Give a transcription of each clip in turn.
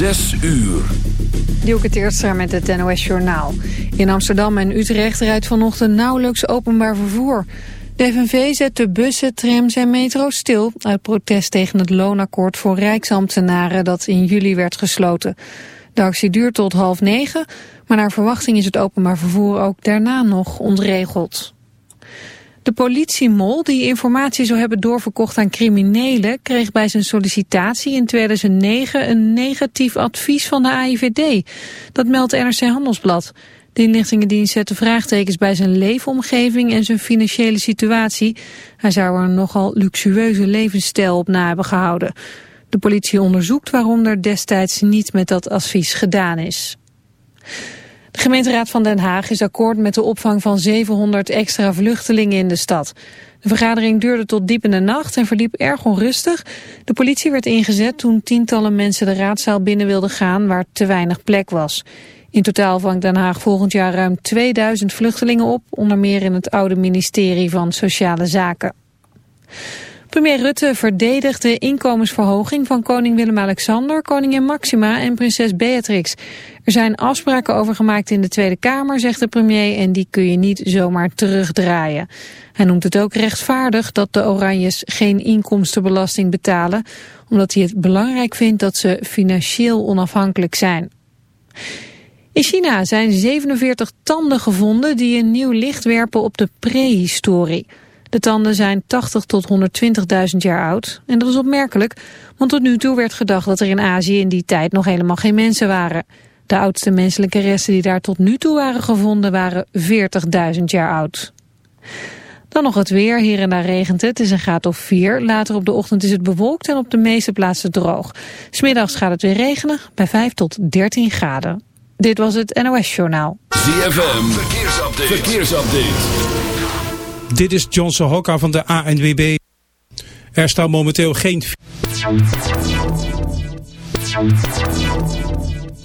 Zes uur. Dielke Teertstra met het NOS Journaal. In Amsterdam en Utrecht rijdt vanochtend nauwelijks openbaar vervoer. De FNV zet de bussen, trams en metro's stil... uit protest tegen het loonakkoord voor rijksambtenaren... dat in juli werd gesloten. De actie duurt tot half negen... maar naar verwachting is het openbaar vervoer ook daarna nog ontregeld. De politiemol, die informatie zou hebben doorverkocht aan criminelen, kreeg bij zijn sollicitatie in 2009 een negatief advies van de AIVD. Dat meldt NRC Handelsblad. De inlichtingendienst zette vraagtekens bij zijn leefomgeving en zijn financiële situatie. Hij zou er een nogal luxueuze levensstijl op na hebben gehouden. De politie onderzoekt waarom er destijds niet met dat advies gedaan is. De gemeenteraad van Den Haag is akkoord met de opvang van 700 extra vluchtelingen in de stad. De vergadering duurde tot diep in de nacht en verliep erg onrustig. De politie werd ingezet toen tientallen mensen de raadzaal binnen wilden gaan waar te weinig plek was. In totaal vangt Den Haag volgend jaar ruim 2000 vluchtelingen op, onder meer in het oude ministerie van Sociale Zaken. Premier Rutte verdedigt de inkomensverhoging van koning Willem-Alexander, koningin Maxima en prinses Beatrix. Er zijn afspraken over gemaakt in de Tweede Kamer, zegt de premier, en die kun je niet zomaar terugdraaien. Hij noemt het ook rechtvaardig dat de Oranjes geen inkomstenbelasting betalen, omdat hij het belangrijk vindt dat ze financieel onafhankelijk zijn. In China zijn 47 tanden gevonden die een nieuw licht werpen op de prehistorie. De tanden zijn 80 tot 120.000 jaar oud. En dat is opmerkelijk, want tot nu toe werd gedacht dat er in Azië in die tijd nog helemaal geen mensen waren. De oudste menselijke resten die daar tot nu toe waren gevonden waren 40.000 jaar oud. Dan nog het weer. Hier en daar regent het. Het is een graad of 4. Later op de ochtend is het bewolkt en op de meeste plaatsen droog. Smiddags gaat het weer regenen bij 5 tot 13 graden. Dit was het NOS Journaal. ZFM. Verkeersupdate. Verkeersupdate. Dit is Johnson Hokka van de ANWB. Er staat momenteel geen...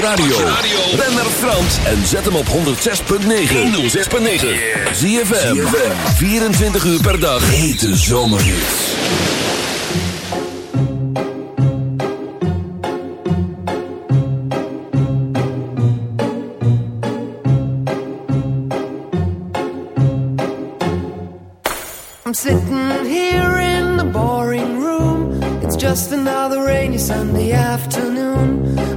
Je radio. Ben naar Frans en zet hem op 106.9. 106.9. Zie je 24 uur per dag. Hete zomerhits. I'm sitting here in the boring room. It's just another rainy Sunday afternoon.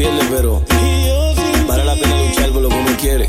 pierde, pero vale la pena luchar por lo que uno quiere.